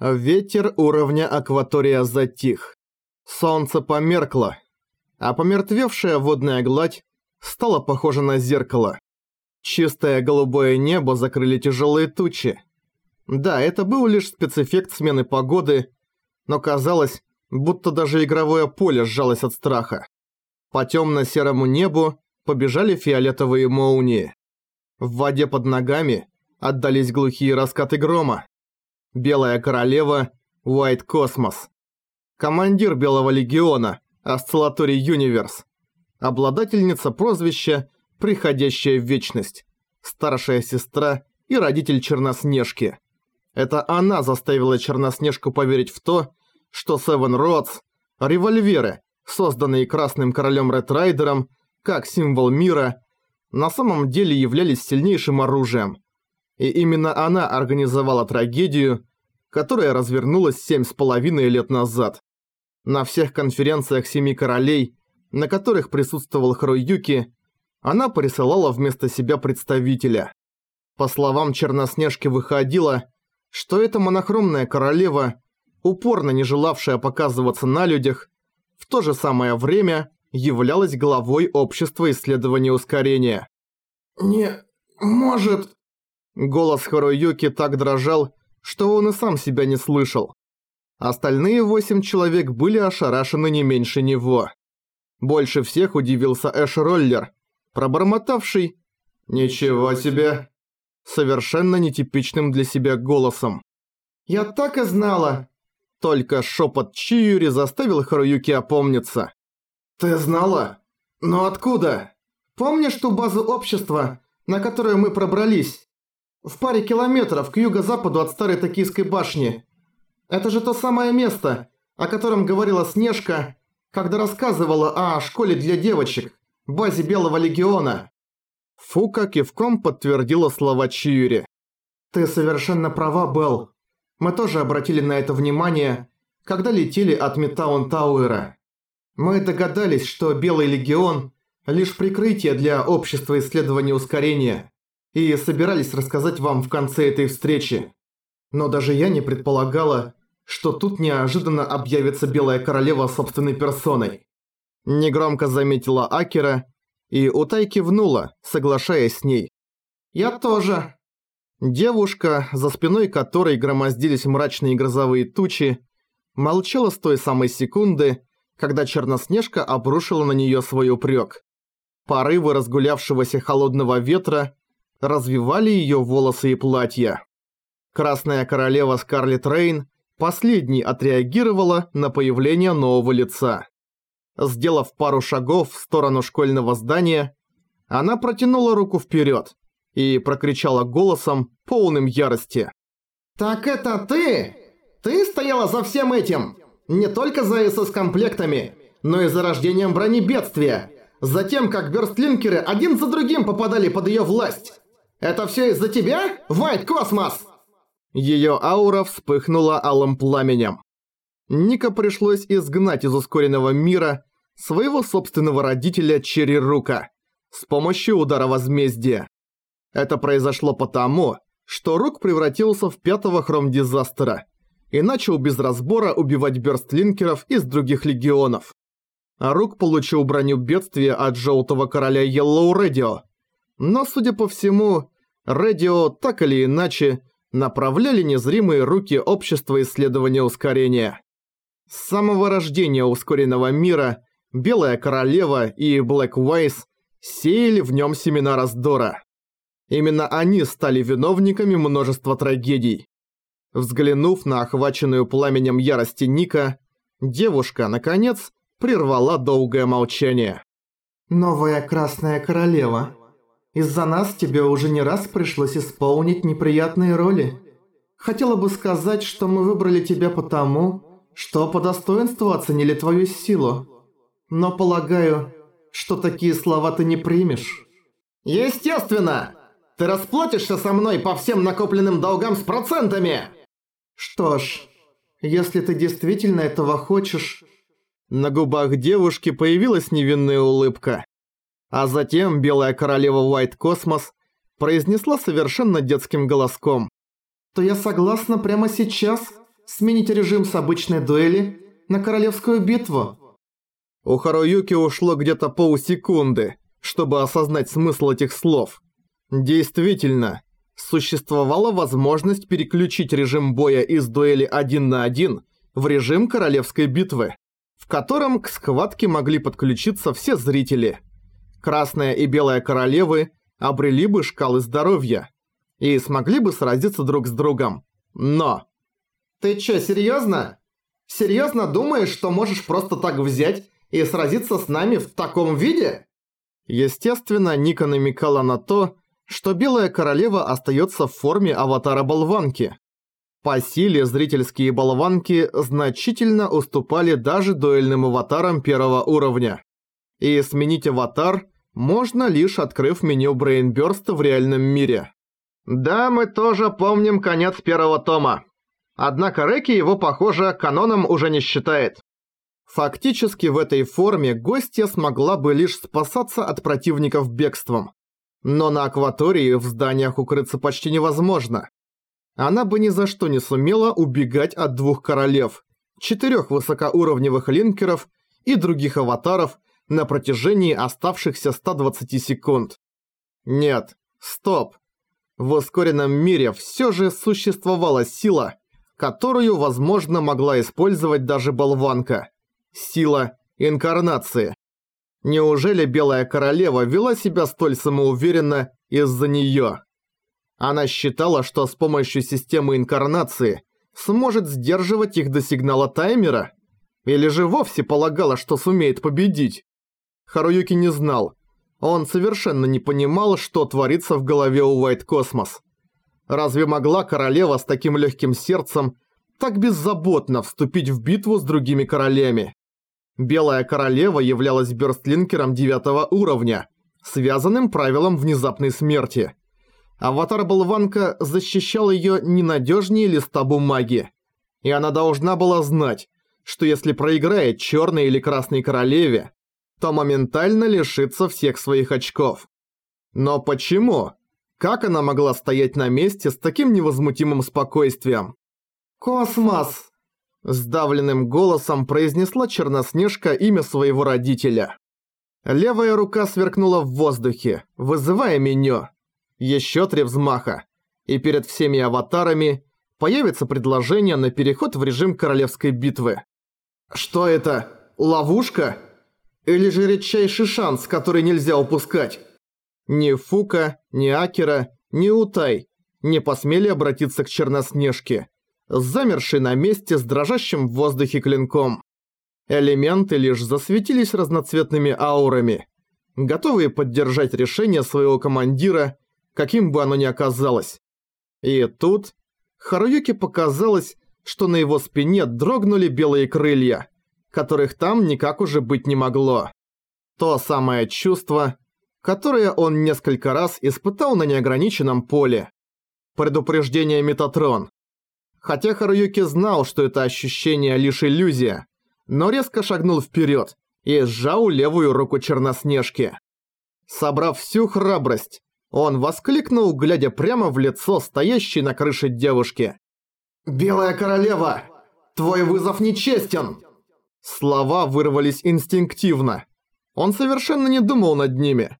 Ветер уровня акватория затих. Солнце померкло, а помертвевшая водная гладь стала похожа на зеркало. Чистое голубое небо закрыли тяжелые тучи. Да, это был лишь спецэффект смены погоды, но казалось, будто даже игровое поле сжалось от страха. По темно-серому небу побежали фиолетовые молнии. В воде под ногами отдались глухие раскаты грома. Белая королева, White Cosmos. Командир Белого Легиона, Осциллаторий Юниверс. Обладательница прозвища «Приходящая Вечность». Старшая сестра и родитель Черноснежки. Это она заставила Черноснежку поверить в то, что Seven Roads – револьверы, созданные Красным Королем Ретрайдером как символ мира, на самом деле являлись сильнейшим оружием. И именно она организовала трагедию, которая развернулась семь с половиной лет назад. На всех конференциях Семи Королей, на которых присутствовал Харуюки, она присылала вместо себя представителя. По словам Черноснежки выходило, что эта монохромная королева, упорно не желавшая показываться на людях, в то же самое время являлась главой общества исследования ускорения. «Не... может...» Голос Харуюки так дрожал, что он и сам себя не слышал. Остальные восемь человек были ошарашены не меньше него. Больше всех удивился Эш Роллер, пробормотавший «Ничего себе!» совершенно нетипичным для себя голосом. «Я так и знала!» Только шепот Чиюри заставил Харуюки опомниться. «Ты знала? Но откуда? Помнишь ту базу общества, на которую мы пробрались? В паре километров к юго-западу от старой Токийской башни. Это же то самое место, о котором говорила Снежка, когда рассказывала о школе для девочек, базе Белого Легиона. Фука кивком подтвердила слова Чиюри. «Ты совершенно права, Белл. Мы тоже обратили на это внимание, когда летели от Метаун Тауэра. Мы догадались, что Белый Легион – лишь прикрытие для общества исследования ускорения, и собирались рассказать вам в конце этой встречи. Но даже я не предполагала, что тут неожиданно объявится Белая Королева собственной персоной. Негромко заметила Акера, и Утай кивнула, соглашаясь с ней. «Я тоже». Девушка, за спиной которой громоздились мрачные грозовые тучи, молчала с той самой секунды, когда Черноснежка обрушила на неё свой упрёк. Порывы разгулявшегося холодного ветра развивали её волосы и платья. Красная королева Скарлетт Рейн последней отреагировала на появление нового лица. Сделав пару шагов в сторону школьного здания, она протянула руку вперед и прокричала голосом, полным ярости. «Так это ты? Ты стояла за всем этим? Не только за СС-комплектами, но и за рождением бронебедствия, за тем, как бёрстлинкеры один за другим попадали под её власть. Это всё из-за тебя, Вайт Космос?» Её аура вспыхнула алым пламенем. Ника пришлось изгнать из ускоренного мира своего собственного родителя Черрирука с помощью удара возмездия. Это произошло потому, что Рук превратился в пятого хром-дизастера и начал без разбора убивать бёрстлинкеров из других легионов. А Рук получил броню бедствия от Желтого Короля Yellow Radio. Но, судя по всему, Радио так или иначе направляли незримые руки общества исследования ускорения. С самого рождения ускоренного мира Белая Королева и Блэк Уайс сеяли в нем семена раздора. Именно они стали виновниками множества трагедий. Взглянув на охваченную пламенем ярости Ника, девушка, наконец, прервала долгое молчание. «Новая Красная Королева, из-за нас тебе уже не раз пришлось исполнить неприятные роли. Хотела бы сказать, что мы выбрали тебя потому, что по достоинству оценили твою силу. Но полагаю, что такие слова ты не примешь. Естественно! Ты расплатишься со мной по всем накопленным долгам с процентами! Что ж, если ты действительно этого хочешь... На губах девушки появилась невинная улыбка. А затем белая королева White Cosmos произнесла совершенно детским голоском. То я согласна прямо сейчас сменить режим с обычной дуэли на королевскую битву. У Харуюки ушло где-то полсекунды, чтобы осознать смысл этих слов. Действительно, существовала возможность переключить режим боя из дуэли один на один в режим королевской битвы, в котором к схватке могли подключиться все зрители. Красная и белая королевы обрели бы шкалы здоровья и смогли бы сразиться друг с другом. Но... Ты чё, серьёзно? Серьёзно думаешь, что можешь просто так взять и сразиться с нами в таком виде? Естественно, Ника намекала на то, что Белая Королева остается в форме аватара-болванки. По силе зрительские болванки значительно уступали даже дуэльным аватарам первого уровня. И сменить аватар можно лишь открыв меню Брейнбёрста в реальном мире. Да, мы тоже помним конец первого тома. Однако Реки его, похоже, каноном уже не считает. Фактически в этой форме гостья смогла бы лишь спасаться от противников бегством. Но на акватории в зданиях укрыться почти невозможно. Она бы ни за что не сумела убегать от двух королев, четырех высокоуровневых линкеров и других аватаров на протяжении оставшихся 120 секунд. Нет, стоп. В ускоренном мире все же существовала сила, которую, возможно, могла использовать даже болванка. Сила инкарнации. Неужели Белая Королева вела себя столь самоуверенно из-за неё? Она считала, что с помощью системы инкарнации сможет сдерживать их до сигнала таймера? Или же вовсе полагала, что сумеет победить? Харуюки не знал. Он совершенно не понимал, что творится в голове у White Космос. Разве могла королева с таким легким сердцем так беззаботно вступить в битву с другими королями? Белая королева являлась бёрстлинкером девятого уровня, связанным правилом внезапной смерти. Аватар-болванка защищал её ненадёжнее листа бумаги. И она должна была знать, что если проиграет чёрной или красной королеве, то моментально лишится всех своих очков. Но почему? Как она могла стоять на месте с таким невозмутимым спокойствием? «Космос!» Сдавленным голосом произнесла Черноснежка имя своего родителя. Левая рука сверкнула в воздухе, вызывая меню. Еще три взмаха. И перед всеми аватарами появится предложение на переход в режим королевской битвы. Что это? Ловушка? Или же редчайший шанс, который нельзя упускать? Ни Фука, ни Акера, ни Утай не посмели обратиться к Черноснежке замерший на месте с дрожащим в воздухе клинком. Элементы лишь засветились разноцветными аурами, готовые поддержать решение своего командира, каким бы оно ни оказалось. И тут Харуюке показалось, что на его спине дрогнули белые крылья, которых там никак уже быть не могло. То самое чувство, которое он несколько раз испытал на неограниченном поле. Предупреждение Метатрон. Хотя Харуюки знал, что это ощущение лишь иллюзия, но резко шагнул вперед и сжал левую руку Черноснежки. Собрав всю храбрость, он воскликнул, глядя прямо в лицо стоящей на крыше девушки. «Белая королева, твой вызов нечестен!» Слова вырвались инстинктивно. Он совершенно не думал над ними.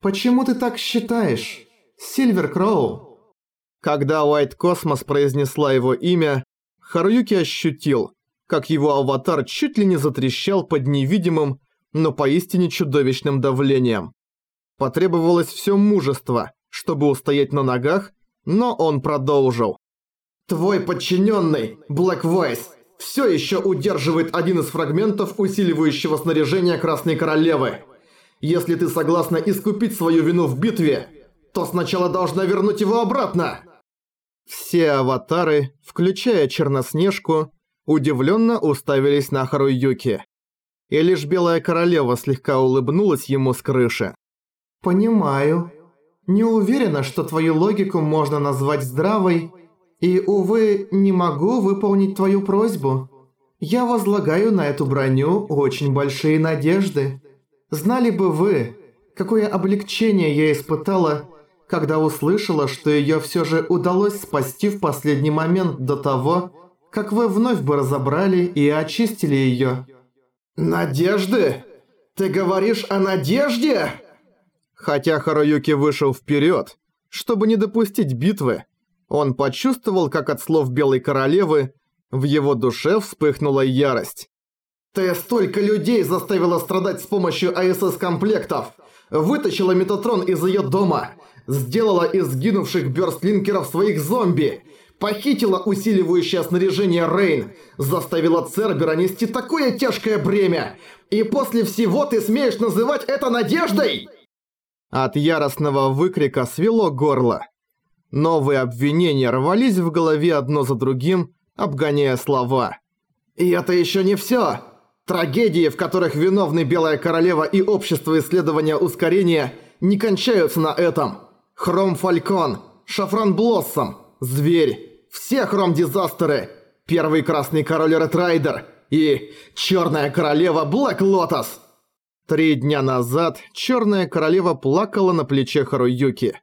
«Почему ты так считаешь, Сильвер Кроу?» Когда Уайт Космос произнесла его имя, Харуюки ощутил, как его аватар чуть ли не затрещал под невидимым, но поистине чудовищным давлением. Потребовалось все мужество, чтобы устоять на ногах, но он продолжил. «Твой подчиненный, Блэк Вайс, все еще удерживает один из фрагментов усиливающего снаряжения Красной Королевы. Если ты согласна искупить свою вину в битве, то сначала должна вернуть его обратно!» Все аватары, включая Черноснежку, удивленно уставились на Харуюки. И лишь Белая Королева слегка улыбнулась ему с крыши. «Понимаю. Не уверена, что твою логику можно назвать здравой, и, увы, не могу выполнить твою просьбу. Я возлагаю на эту броню очень большие надежды. Знали бы вы, какое облегчение я испытала, когда услышала, что её всё же удалось спасти в последний момент до того, как вы вновь бы разобрали и очистили её. «Надежды? Ты говоришь о надежде?» Хотя Харуюки вышел вперед, чтобы не допустить битвы, он почувствовал, как от слов Белой Королевы в его душе вспыхнула ярость. «Ты столько людей заставила страдать с помощью АСС-комплектов! Вытащила Метатрон из ее дома! Сделала из сгинувших бёрстлинкеров своих зомби! Похитила усиливающее снаряжение Рейн! Заставила Цербера нести такое тяжкое бремя! И после всего ты смеешь называть это надеждой?» От яростного выкрика свело горло. Новые обвинения рвались в голове одно за другим, обгоняя слова. «И это еще не все. Трагедии, в которых виновны Белая Королева и Общество Исследования Ускорения, не кончаются на этом. Хром Фалькон, Шафран Блоссом, Зверь, все Хром Дизастеры, Первый Красный Король Ред Райдер и Черная Королева Блэк Лотос». Три дня назад Черная Королева плакала на плече Харуюки.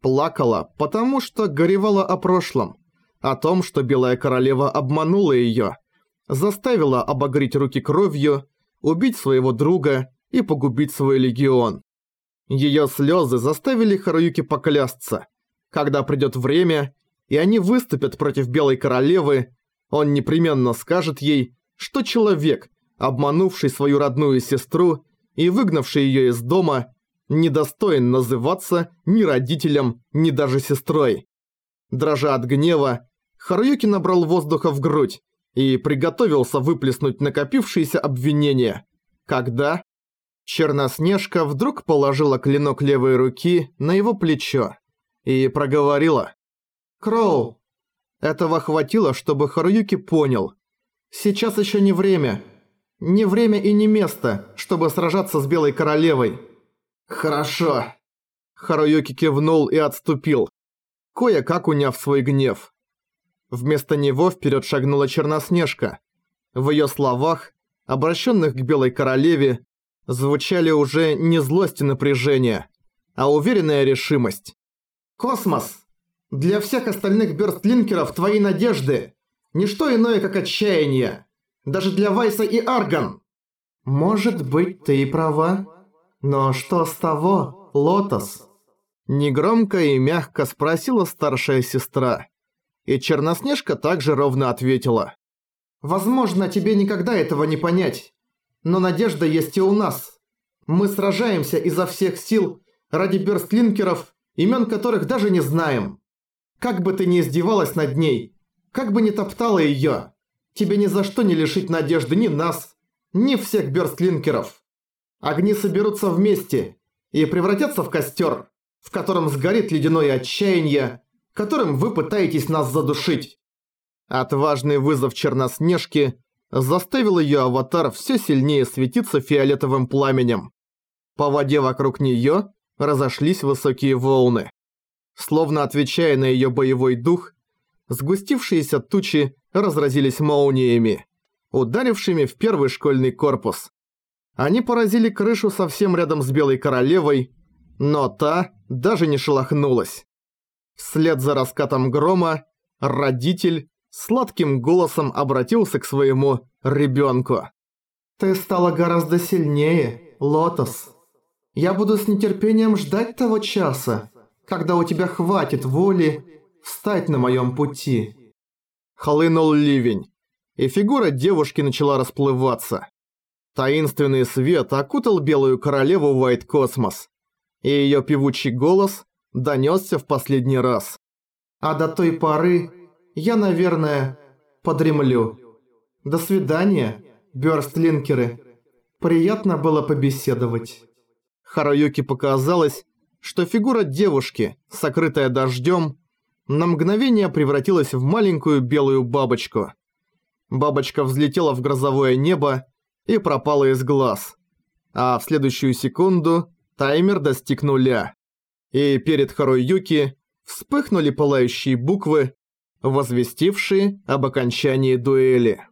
Плакала, потому что горевала о прошлом. О том, что Белая Королева обманула её, заставила обогреть руки кровью, убить своего друга и погубить свой легион. Её слёзы заставили Харуюки поклясться. Когда придёт время, и они выступят против Белой Королевы, он непременно скажет ей, что человек, обманувший свою родную сестру и выгнавший её из дома, недостоин называться ни родителем, ни даже сестрой. Дрожа от гнева, Харуюки набрал воздуха в грудь и приготовился выплеснуть накопившиеся обвинения. Когда... Черноснежка вдруг положила клинок левой руки на его плечо и проговорила. «Кроу!» Этого хватило, чтобы Харуюки понял. «Сейчас еще не время. Не время и не место, чтобы сражаться с Белой Королевой». «Хорошо». Харуюки кивнул и отступил, кое-как уняв свой гнев. Вместо него вперед шагнула Черноснежка. В ее словах, обращенных к Белой Королеве, звучали уже не злость и напряжение, а уверенная решимость. «Космос! Для всех остальных бёрстлинкеров твои надежды – ничто иное, как отчаяние. Даже для Вайса и Арган!» «Может быть, ты и права. Но что с того, Лотос?» Негромко и мягко спросила старшая сестра. И Черноснежка также ровно ответила. «Возможно, тебе никогда этого не понять. Но надежда есть и у нас. Мы сражаемся изо всех сил ради бёрстлинкеров, имен которых даже не знаем. Как бы ты ни издевалась над ней, как бы ни топтала её, тебе ни за что не лишить надежды ни нас, ни всех бёрстлинкеров. Огни соберутся вместе и превратятся в костер, в котором сгорит ледяное отчаяние, которым вы пытаетесь нас задушить. Отважный вызов Черноснежки заставил ее аватар все сильнее светиться фиолетовым пламенем. По воде вокруг нее разошлись высокие волны. Словно отвечая на ее боевой дух, сгустившиеся тучи разразились молниями, ударившими в первый школьный корпус. Они поразили крышу совсем рядом с Белой Королевой, но та даже не шелохнулась. Вслед за раскатом грома родитель сладким голосом обратился к своему ребенку. «Ты стала гораздо сильнее, Лотос. Я буду с нетерпением ждать того часа, когда у тебя хватит воли встать на моем пути». Хлынул ливень, и фигура девушки начала расплываться. Таинственный свет окутал белую королеву White Космос, и ее певучий голос донесся в последний раз. «А до той поры я, наверное, подремлю. До свидания, бёрстлинкеры. Приятно было побеседовать». Харуюки показалось, что фигура девушки, сокрытая дождем, на мгновение превратилась в маленькую белую бабочку. Бабочка взлетела в грозовое небо и пропала из глаз. А в следующую секунду таймер достиг нуля. И перед Харуюки вспыхнули пылающие буквы, возвестившие об окончании дуэли.